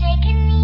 Thank you.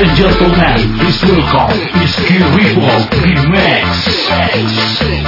And gentlemen, please welcome Whiskey Ritual Remix.